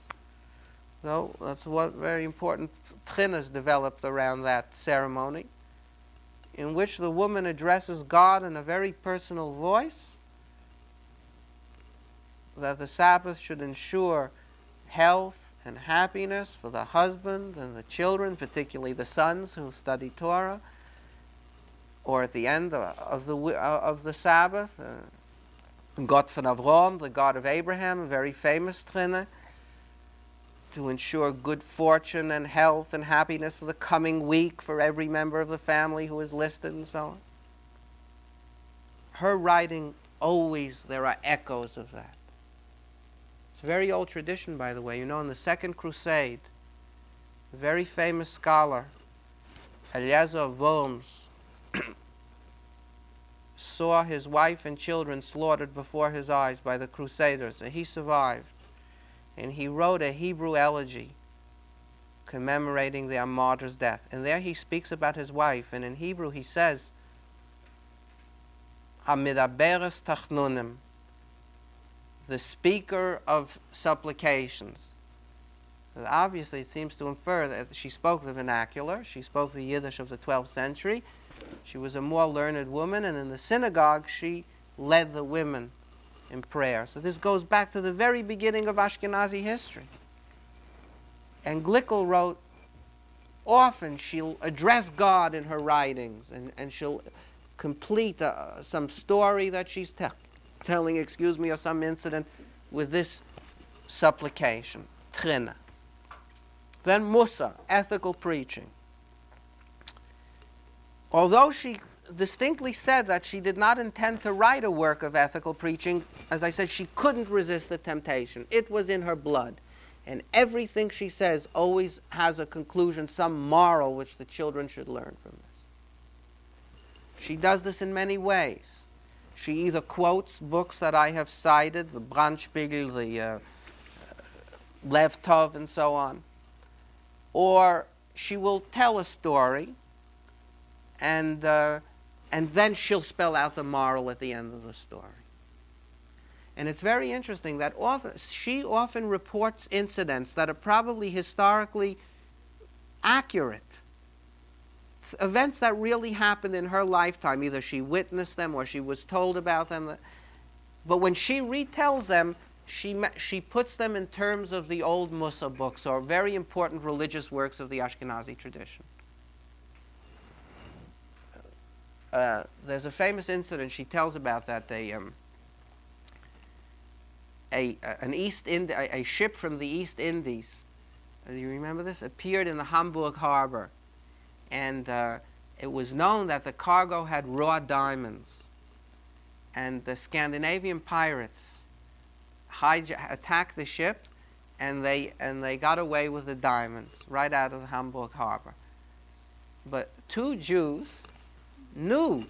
So that's what very important tchinas developed around that ceremony, in which the woman addresses God in a very personal voice, that the Sabbath should ensure health and happiness for the husband and the children, particularly the sons who study Torah, or at the end of the, uh, of the Sabbath, uh, God von Avram, the God of Abraham, a very famous tchina, to ensure good fortune and health and happiness for the coming week for every member of the family who is listed and so on. Her writing always, there are echoes of that. Very old tradition, by the way. You know, in the Second Crusade, a very famous scholar, Eliezer of Worms, saw his wife and children slaughtered before his eyes by the Crusaders, and he survived. And he wrote a Hebrew elegy commemorating their martyr's death. And there he speaks about his wife, and in Hebrew he says, Amidaberes Tachnunim, the speaker of supplications. Obviously, it seems to infer that she spoke the vernacular, she spoke the Yiddish of the 12th century. She was a more learned woman, and in the synagogue, she led the women in prayer. So this goes back to the very beginning of Ashkenazi history. And Glickel wrote, often she'll address God in her writings, and, and she'll complete uh, some story that she's te- telling, excuse me, or some incident with this supplication. Then Mussar, ethical preaching. Although she distinctly said that she did not intend to write a work of ethical preaching, as I said, she couldn't resist the temptation. It was in her blood. And everything she says always has a conclusion, some moral which the children should learn from this. She does this in many ways. She either quotes books that I have cited, the Brandspiegel, the uh, and so on, or she will tell a story and, uh, and then she'll spell out the moral at the end of the story. And it's very interesting that often, she often reports incidents that are probably historically accurate. Events that really happened in her lifetime. Either she witnessed them or she was told about them. But when she retells them, she, she puts them in terms of the old Mussar books or very important religious works of the Ashkenazi tradition. Uh, there's a famous incident she tells about that they, um, a, an East Ind- a, a, ship from the East Indies, do you remember this? Appeared in the Hamburg harbor. And uh, it was known that the cargo had raw diamonds. And the Scandinavian pirates attacked the ship and they, and they got away with the diamonds right out of Hamburg harbor. But two Jews knew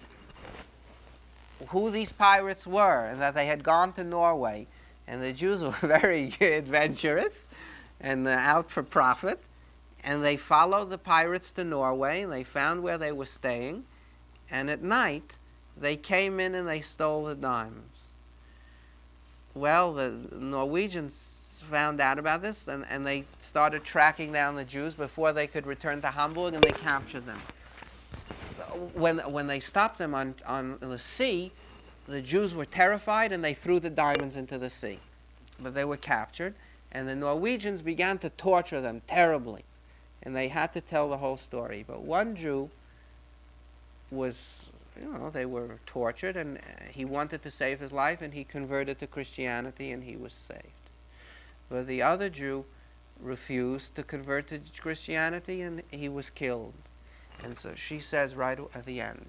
who these pirates were and that they had gone to Norway. And the Jews were very adventurous and uh, out for profit. And they followed the pirates to Norway and they found where they were staying. And at night, they came in and they stole the diamonds. Well, the Norwegians found out about this and, and they started tracking down the Jews before they could return to Hamburg and they captured them when, when they stopped them on, on the sea, the Jews were terrified and they threw the diamonds into the sea. But they were captured, and the Norwegians began to torture them terribly. And they had to tell the whole story. But one Jew was, you know, they were tortured, and uh, he wanted to save his life, and he converted to Christianity, and he was saved. But the other Jew refused to convert to Christianity, and he was killed. And so she says right at the end,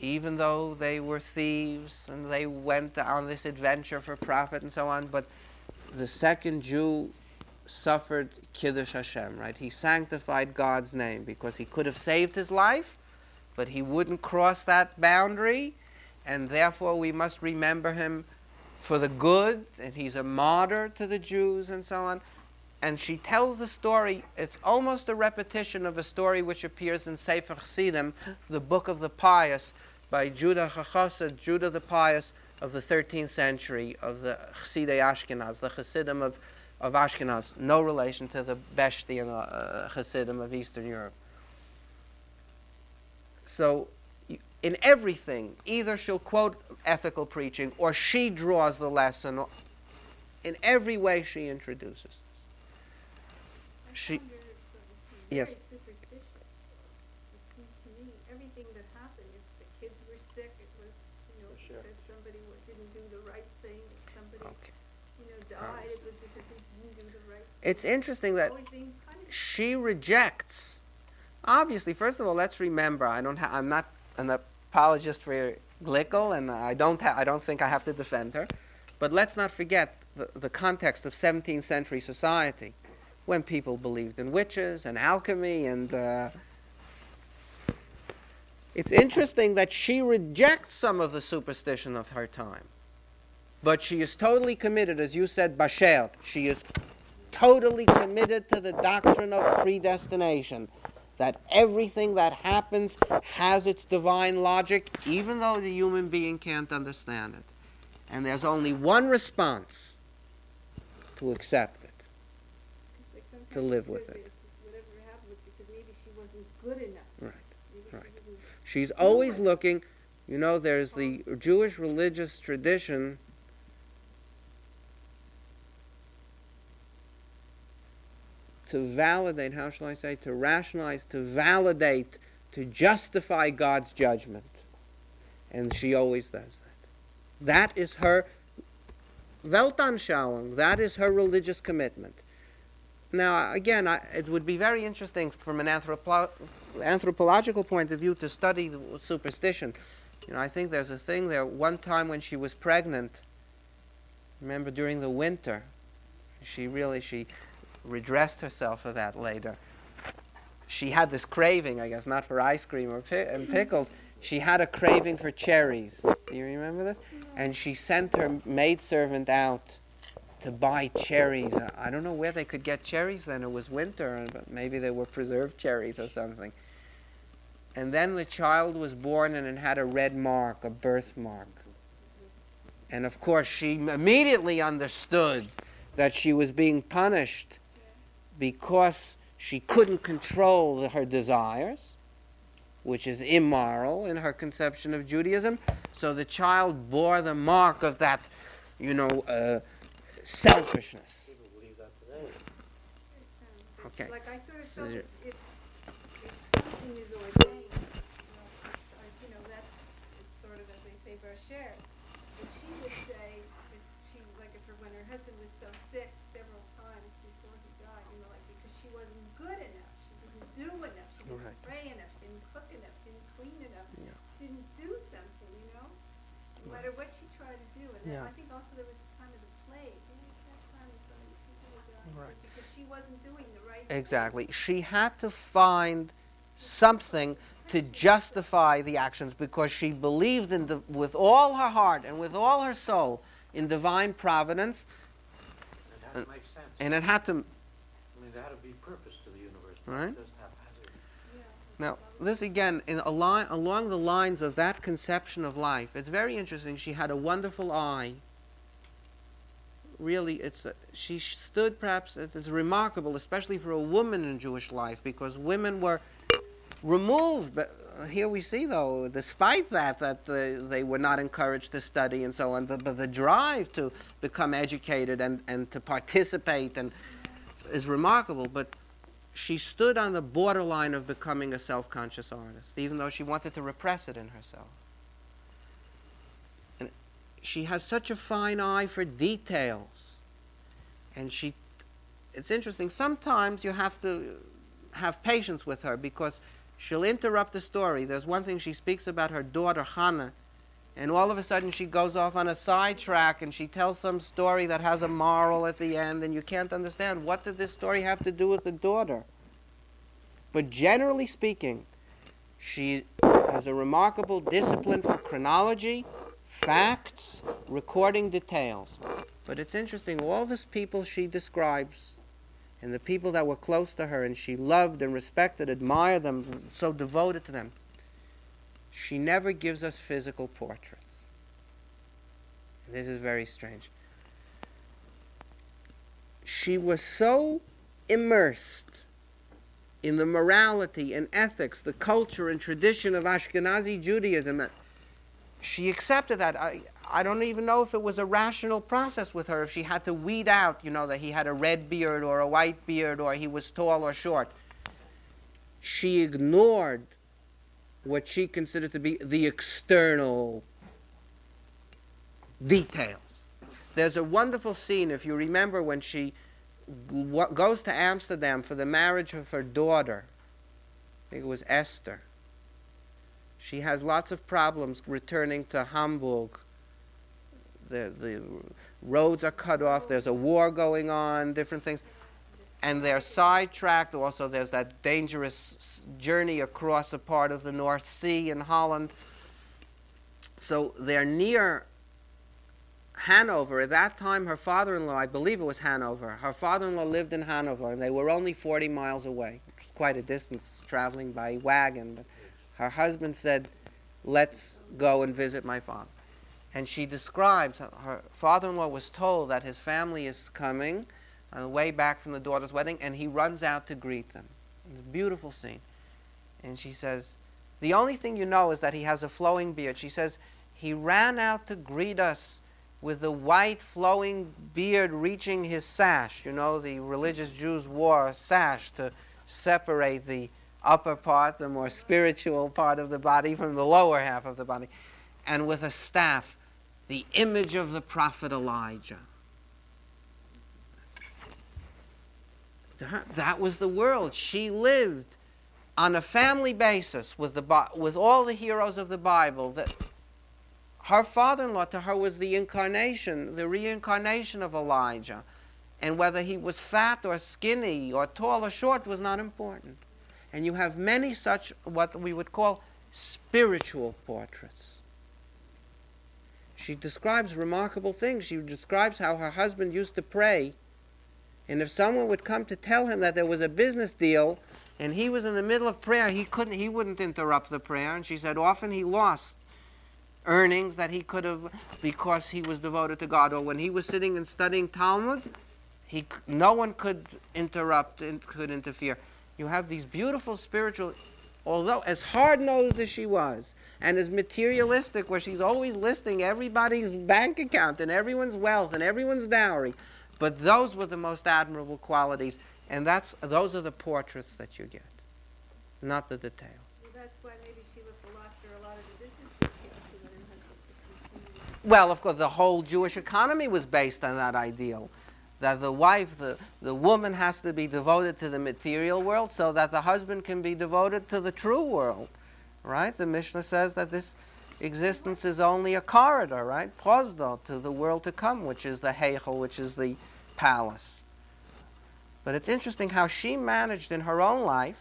even though they were thieves and they went on this adventure for profit and so on, but the second Jew suffered Kiddush Hashem, right? He sanctified God's name because he could have saved his life, but he wouldn't cross that boundary, and therefore we must remember him for the good, and he's a martyr to the Jews and so on and she tells the story. It's almost a repetition of a story which appears in Sefer Chassidim, the Book of the Pious, by Judah HeChassid, Judah the Pious of the 13th century of the Chassidei Ashkenaz, the Chassidim of, of Ashkenaz, no relation to the Beshti and uh, Chassidim of Eastern Europe. So, in everything, either she'll quote ethical preaching or she draws the lesson. In every way, she introduces. she, her, uh, Yes superstitious. It seemed to me, everything that happened, if the kids were sick, it was, you know, Sure. because somebody wa- didn't do the right thing. If somebody, okay. you know, died, it was because they didn't do the right It's interesting that Always being punished. she rejects. Obviously, first of all, let's remember I don't. Ha- I'm not an apologist for Glickel, and I don't. Ha- I don't think I have to defend her. But let's not forget the, the context of 17th century society, when people believed in witches and alchemy, and uh, it's interesting that she rejects some of the superstition of her time. But she is totally committed, as you said, Bashert. She is totally committed to the doctrine of predestination, that everything that happens has its divine logic, even though the human being can't understand it. And there's only one response to accept it, like to live with it. this, Whatever happened because maybe she wasn't good enough. Right, right. She's always looking, you know, there's the Jewish religious tradition. To validate, how shall I say, to rationalize, to validate, to justify God's judgment. And she always does that. That is her Weltanschauung, that is her religious commitment. Now, again, I, it would be very interesting from an anthropo- anthropological point of view to study superstition. You know, I think there's a thing there. One time when she was pregnant, remember during the winter, she really she redressed herself for that later. She had this craving, I guess, not for ice cream or pi- and pickles. She had a craving for cherries. Do you remember this? And she sent her maidservant out to buy cherries. I don't know where they could get cherries then. It was winter, but maybe they were preserved cherries or something. And then the child was born and it had a red mark, a birthmark. And of course, she immediately understood that she was being punished because she couldn't control the- her desires, which is immoral in her conception of Judaism. So the child bore the mark of that, you know, uh, selfishness. People believe that today. Okay. Like I sort of felt if, if something is ordained, you know, like, you know, that's it's sort of as they say, Bashert. But she would say, if she like if her when her husband was so sick several times before he died, you know, like because she wasn't good enough, she didn't do enough, she didn't Right. pray enough, she didn't cook enough, didn't clean enough, Yeah. didn't do something, you know, no matter what she tried to do. And then Yeah. I think also there was the time of the plague. You know, that time when so many people were dying Right. because she wasn't doing the right thing. Exactly. She had to find something to justify the actions because she believed in the, with all her heart and with all her soul in divine providence, It had to make sense. and it had to. I mean, there had to be purpose to the universe. Right. Just haphazard. Now, this again, in a line, along the lines of that conception of life, it's very interesting. She had a wonderful eye. Really, it's a, she stood perhaps. It is remarkable, especially for a woman in Jewish life, because women were removed. But here we see, though, despite that, that the, they were not encouraged to study and so on. The, but the drive to become educated and, and to participate and is remarkable. But she stood on the borderline of becoming a self-conscious artist, even though she wanted to repress it in herself. And she has such a fine eye for details. And she, it's interesting, sometimes you have to have patience with her because she'll interrupt the story. There's one thing she speaks about her daughter, Hannah, and all of a sudden she goes off on a sidetrack and she tells some story that has a moral at the end, and you can't understand what did this story have to do with the daughter. But generally speaking, she has a remarkable discipline for chronology, facts, recording details. But it's interesting, all these people she describes, and the people that were close to her, and she loved and respected, admired them, so devoted to them, she never gives us physical portraits. This is very strange. She was so immersed in the morality and ethics, the culture and tradition of Ashkenazi Judaism that she accepted that. I, I don't even know if it was a rational process with her, if she had to weed out, you know, that he had a red beard or a white beard or he was tall or short. She ignored what she considered to be the external details. There's a wonderful scene, if you remember, when she goes to Amsterdam for the marriage of her daughter. I think it was Esther. She has lots of problems returning to Hamburg. The, the roads are cut off, there's a war going on, different things. And they're sidetracked. Also, there's that dangerous journey across a part of the North Sea in Holland. So they're near Hanover. At that time, her father in law, I believe it was Hanover, her father in law lived in Hanover, and they were only 40 miles away. Quite a distance traveling by wagon. But her husband said, Let's go and visit my father. And she describes her father in law was told that his family is coming on the way back from the daughter's wedding, and he runs out to greet them. It's a beautiful scene. And she says, The only thing you know is that he has a flowing beard. She says, He ran out to greet us with the white flowing beard reaching his sash. You know, the religious Jews wore a sash to separate the upper part, the more spiritual part of the body, from the lower half of the body. And with a staff, the image of the prophet Elijah. To her, that was the world. She lived on a family basis with, the, with all the heroes of the Bible. That her father-in-law to her was the incarnation, the reincarnation of Elijah. And whether he was fat or skinny or tall or short was not important. And you have many such, what we would call spiritual portraits. She describes remarkable things. She describes how her husband used to pray. And if someone would come to tell him that there was a business deal and he was in the middle of prayer, he couldn't he wouldn't interrupt the prayer. And she said often he lost earnings that he could have because he was devoted to God. Or when he was sitting and studying Talmud, he no one could interrupt and could interfere. You have these beautiful spiritual, although as hard nosed as she was, and as materialistic, where she's always listing everybody's bank account and everyone's wealth and everyone's dowry, but those were the most admirable qualities, and that's those are the portraits that you get, not the detail. Well, that's why maybe she looked a lot for a lot of the business details so that her husband could continue. Well, of course, the whole Jewish economy was based on that ideal. That the wife, the, the woman has to be devoted to the material world so that the husband can be devoted to the true world. Right? The Mishnah says that this existence is only a corridor, right? Prozdor, to the world to come, which is the Heichel, which is the palace. But it's interesting how she managed in her own life.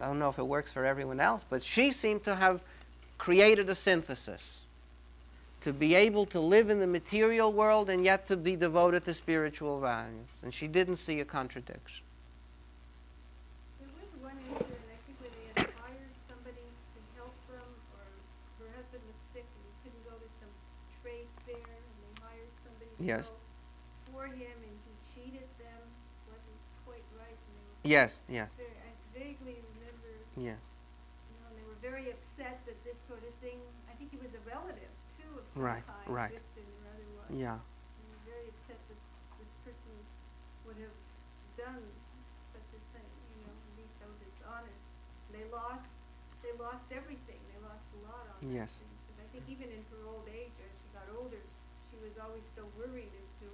I don't know if it works for everyone else, but she seemed to have created a synthesis to be able to live in the material world and yet to be devoted to spiritual values. And she didn't see a contradiction. There was one incident, I think, where they had hired somebody to help them, or her husband was sick and couldn't go to some trade fair, and they hired somebody Yes. go for him, and he cheated them, wasn't quite right, and they were Yes, yes, very, I vaguely remember, yes. you know, they were very upset that this sort of thing, I think he was a relative, too, of some Right, kind, right. or otherwise. Yeah. They were very upset that this person would have done such a thing, you know, and be so dishonest. They lost, they lost everything. They lost a lot on Yes. I think even in her old age, as she got older, she was always so worried as to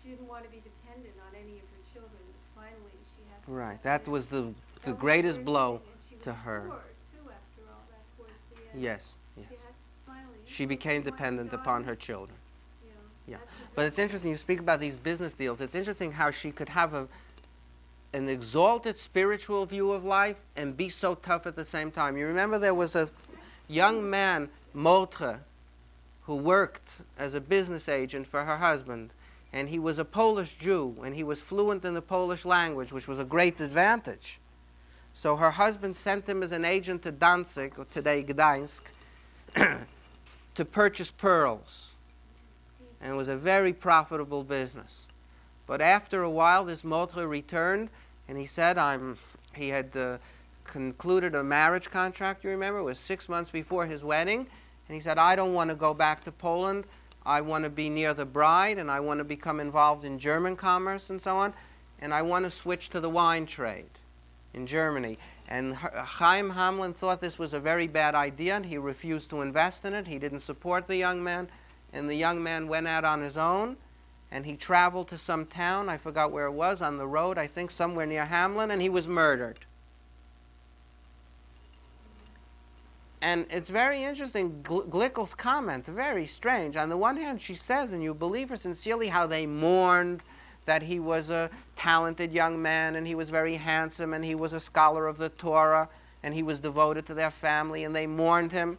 she didn't want to be dependent on any of her children. Finally, she had to Right. That was the the greatest blow to her. Yes, yes. She became dependent upon her children. Yeah. But it's interesting you speak about these business deals. It's interesting how she could have a an exalted spiritual view of life and be so tough at the same time. You remember there was a young man, Motre, who worked as a business agent for her husband, and he was a Polish Jew, and he was fluent in the Polish language, which was a great advantage. So her husband sent him as an agent to Danzig, or today Gdańsk, to purchase pearls and it was a very profitable business. But after a while, this Motre returned, and he said, "I'm." He had uh, concluded a marriage contract. You remember, it was six months before his wedding, And he said, I don't want to go back to Poland. I want to be near the bride and I want to become involved in German commerce and so on. And I want to switch to the wine trade in Germany. And Chaim Hameln thought this was a very bad idea and he refused to invest in it. He didn't support the young man. And the young man went out on his own and he traveled to some town, I forgot where it was, on the road, I think somewhere near Hameln, and he was murdered. And it's very interesting, Glickel's comment, very strange. On the one hand, she says, and you believe her sincerely, how they mourned that he was a talented young man and he was very handsome and he was a scholar of the Torah and he was devoted to their family and they mourned him.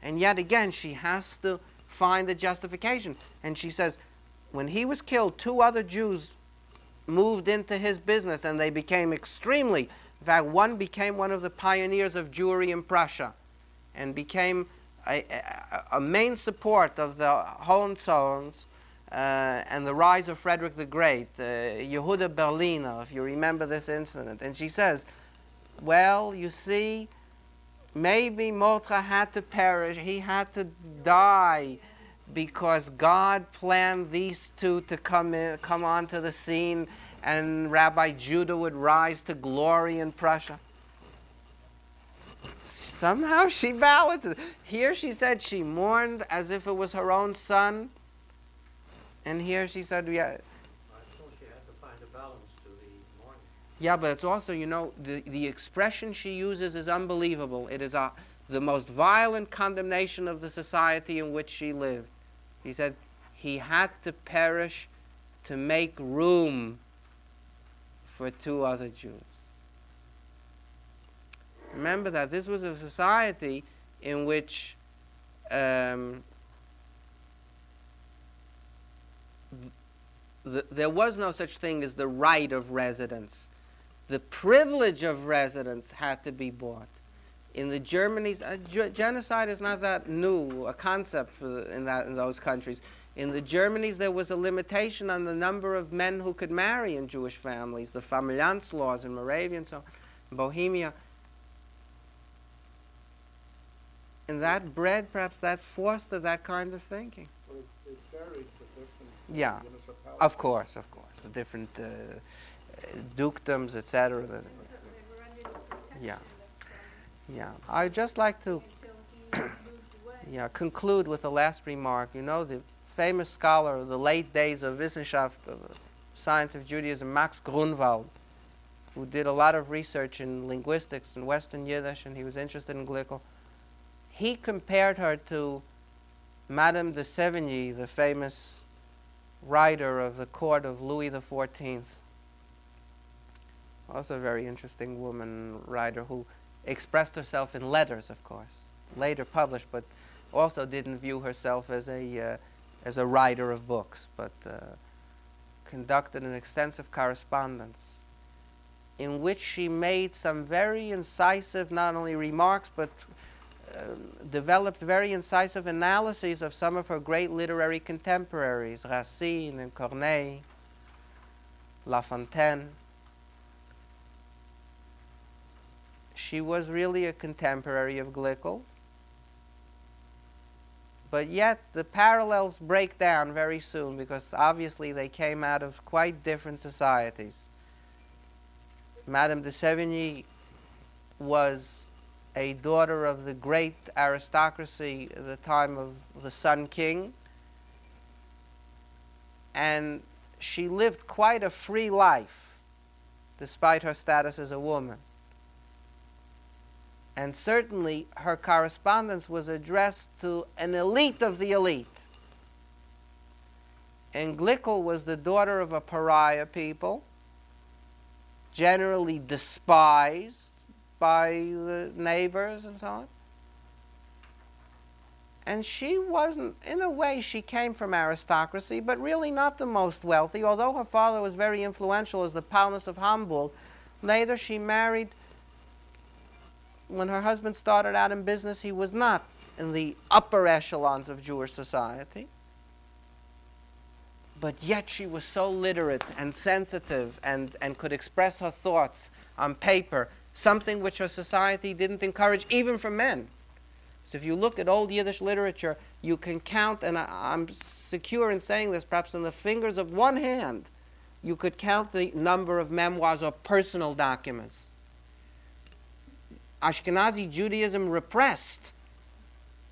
And yet again, she has to find the justification. And she says, when he was killed, two other Jews moved into his business and they became extremely, in fact, one became one of the pioneers of Jewry in Prussia and became a, a, a main support of the Hohenzollerns uh, and the rise of Frederick the Great, uh, Yehuda Berliner, if you remember this incident. And she says, well, you see, maybe Mordechai had to perish, he had to die because God planned these two to come in, come onto the scene, and Rabbi Judah would rise to glory in Prussia. Somehow she balances. Here she said she mourned as if it was her own son, and here she said, "Yeah." I suppose she had to find a balance to the mourning. Yeah, but it's also, you know, the the expression she uses is unbelievable. It is a the most violent condemnation of the society in which she lived. He said he had to perish to make room for two other Jews. Remember that this was a society in which um, th- there was no such thing as the right of residence. The privilege of residence had to be bought in the Germany's uh, genocide is not that new a concept for, in that in those countries. In the Germany's, there was a limitation on the number of men who could marry in Jewish families. The Familiants laws in Moravia and so on, Bohemia. And that bred, perhaps, that fostered that kind of thinking. Well, it, it varies for different yeah, of course, of course, the different uh, dukedoms, etc. Yeah. Yeah, I'd just like to yeah, conclude with a last remark. You know, the famous scholar of the late days of Wissenschaft, of science of Judaism, Max Grunwald, who did a lot of research in linguistics and Western Yiddish, and he was interested in Glickel. He compared her to Madame de Sévigné, the famous writer of the court of Louis XIV. Also a very interesting woman writer who expressed herself in letters, of course, later published, but also didn't view herself as a, uh, as a writer of books, but uh, conducted an extensive correspondence in which she made some very incisive, not only remarks, but Um, developed very incisive analyses of some of her great literary contemporaries, Racine and Corneille, La Fontaine. she was really a contemporary of Glickel. But yet the parallels break down very soon because obviously they came out of quite different societies. Madame de Sévigné was a daughter of the great aristocracy at the time of the Sun King. And she lived quite a free life despite her status as a woman. And certainly her correspondence was addressed to an elite of the elite. And Glickel was the daughter of a pariah people, generally despised by the neighbors and so on. And she wasn't, in a way, she came from aristocracy, but really not the most wealthy. Although her father was very influential as the Parnas of Hamburg, later she married when her husband started out in business, he was not in the upper echelons of Jewish society. But yet she was so literate and sensitive and, and could express her thoughts on paper, something which our society didn't encourage, even for men. So if you look at old Yiddish literature, you can count, and I, I'm secure in saying this, perhaps on the fingers of one hand, you could count the number of memoirs or personal documents. Ashkenazi Judaism repressed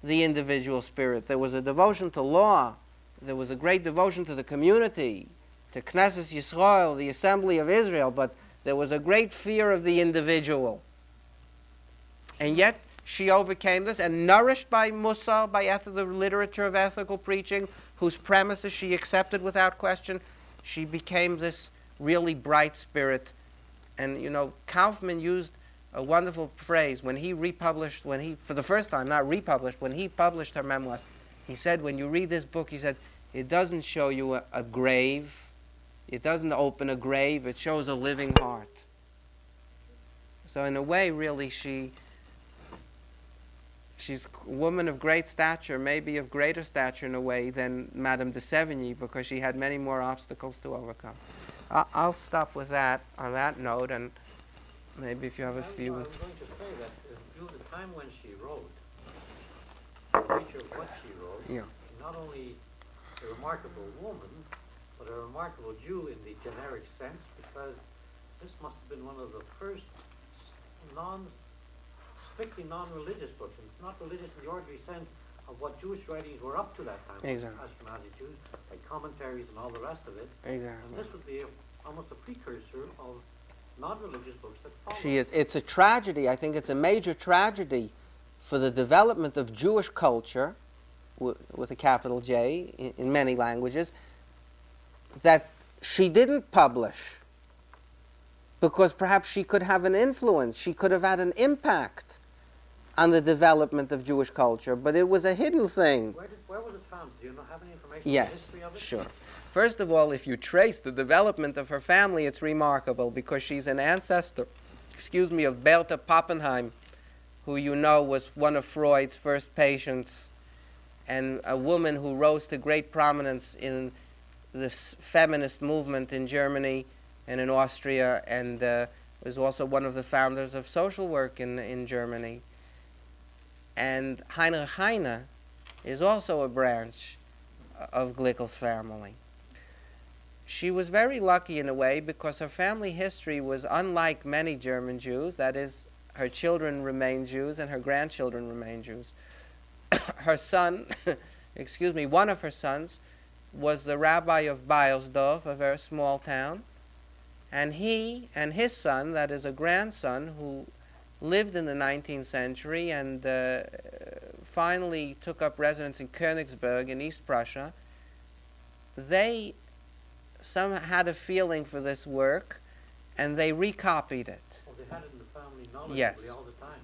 the individual spirit. There was a devotion to law, there was a great devotion to the community, to Knesset Yisrael, the assembly of Israel, but there was a great fear of the individual. And yet, she overcame this, and nourished by Mussar, by the literature of ethical preaching, whose premises she accepted without question, she became this really bright spirit. And you know, Kaufmann used a wonderful phrase when he republished, when he, for the first time, not republished, when he published her memoirs. He said, when you read this book, he said, it doesn't show you a, a grave, it doesn't open a grave, it shows a living heart. So, in a way, really, she she's a woman of great stature, maybe of greater stature in a way than Madame de Sévigné, because she had many more obstacles to overcome. I- I'll stop with that on that note, and maybe if you have a few. I was going to say that uh, the time when she wrote, the nature of what she wrote, Yeah. not only a remarkable woman, but a remarkable Jew in the generic sense, because this must have been one of the first non, strictly non-religious books, and not religious in the ordinary sense of what Jewish writings were up to that time. Exactly. Ashkenazi Jews, like commentaries and all the rest of it. Exactly. And this would be a, almost a precursor of non-religious books that followed. She is. It's a tragedy. I think it's a major tragedy for the development of Jewish culture, with a capital J, in, in many languages, that she didn't publish because perhaps she could have an influence, she could have had an impact on the development of Jewish culture, but it was a hidden thing. Where, did, where was it found? Do you know, have any information on the Yes, history of it? sure. First of all, if you trace the development of her family, it's remarkable because she's an ancestor, excuse me, of Bertha Pappenheim, who you know was one of Freud's first patients and a woman who rose to great prominence in the s- feminist movement in Germany and in Austria, and uh, was also one of the founders of social work in, in Germany. And Heinrich Heine is also a branch of Glickel's family. She was very lucky in a way because her family history was unlike many German Jews. That is, her children remained Jews and her grandchildren remained Jews. her son, excuse me, one of her sons was the rabbi of Baiersdorf, a very small town. And he and his son, that is a grandson who lived in the 19th century and uh, finally took up residence in Königsberg in East Prussia, they some had a feeling for this work and they recopied it. Well, they had it in the family knowledgeably Yes. all the time.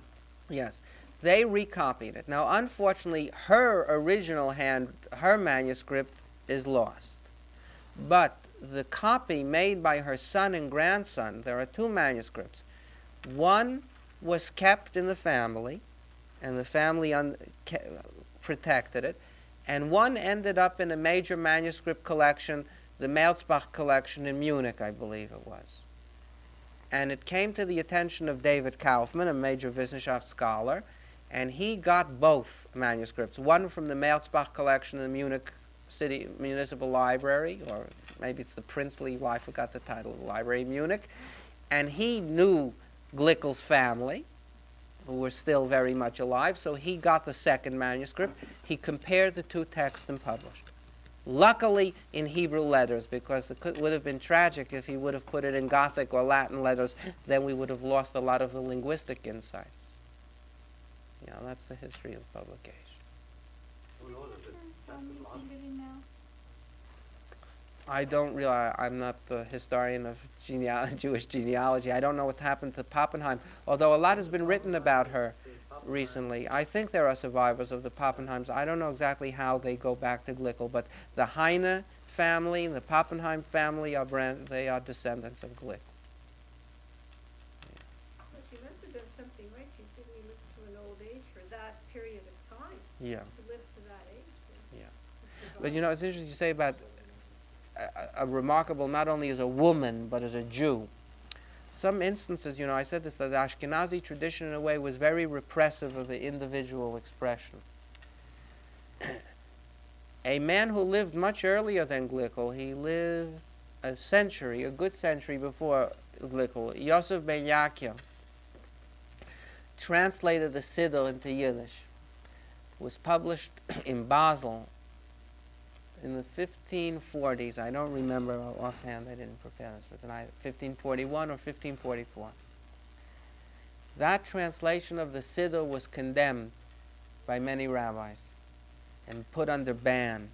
Yes, they recopied it. Now, unfortunately, her original hand, her manuscript is lost. But the copy made by her son and grandson, there are two manuscripts. One was kept in the family, and the family protected it, and one ended up in a major manuscript collection, the Merzbach collection in Munich, I believe it was and it came to the attention of David Kaufmann, a major Wissenschaft scholar, and he got both manuscripts, one from the Merzbach collection in the Munich City Municipal Library, or maybe it's the Princely, well, I forgot the title of the library, Munich, and he knew Glickel's family, who were still very much alive, so he got the second manuscript. He compared the two texts and published. Luckily, in Hebrew letters, because it could, would have been tragic if he would have put it in Gothic or Latin letters. Then we would have lost a lot of the linguistic insights. Know, that's the history of publication. Who knows if it, that was lost? living now? I don't realize I'm not the historian of genealogy, Jewish genealogy. I don't know what's happened to Pappenheim, although a lot has been written about her recently. I think there are survivors of the Pappenheims. I don't know exactly how they go back to Glickel, but the Heine family, the Pappenheim family are brand, they are descendants of Glick. She must have done something right. She didn't live to an old age for that period of time, Yeah. to live to that age. Yeah. But you know, it's interesting you say about a, remarkable, not only as a woman, but as a Jew. some instances, you know, I said this, that the Ashkenazi tradition in a way was very repressive of the individual expression. a man who lived much earlier than Glickel, he lived a century, a good century before Glickel, Yosef ben Yaakov, translated the Siddur into Yiddish. Was published in Basel in the 1540s. I don't remember offhand, I didn't prepare this, but tonight, 1541 or 1544. That translation of the Siddur was condemned by many rabbis and put under ban.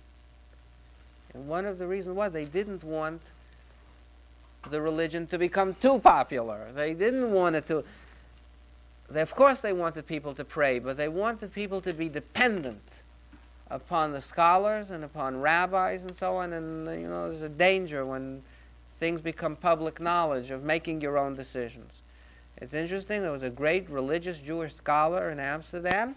And one of the reasons why they didn't want the religion to become too popular. They didn't want it to. They, of course, they wanted people to pray, but they wanted people to be dependent upon the scholars and upon rabbis and so on. And you know, there's a danger when things become public knowledge of making your own decisions. It's interesting. There was a great religious Jewish scholar in Amsterdam.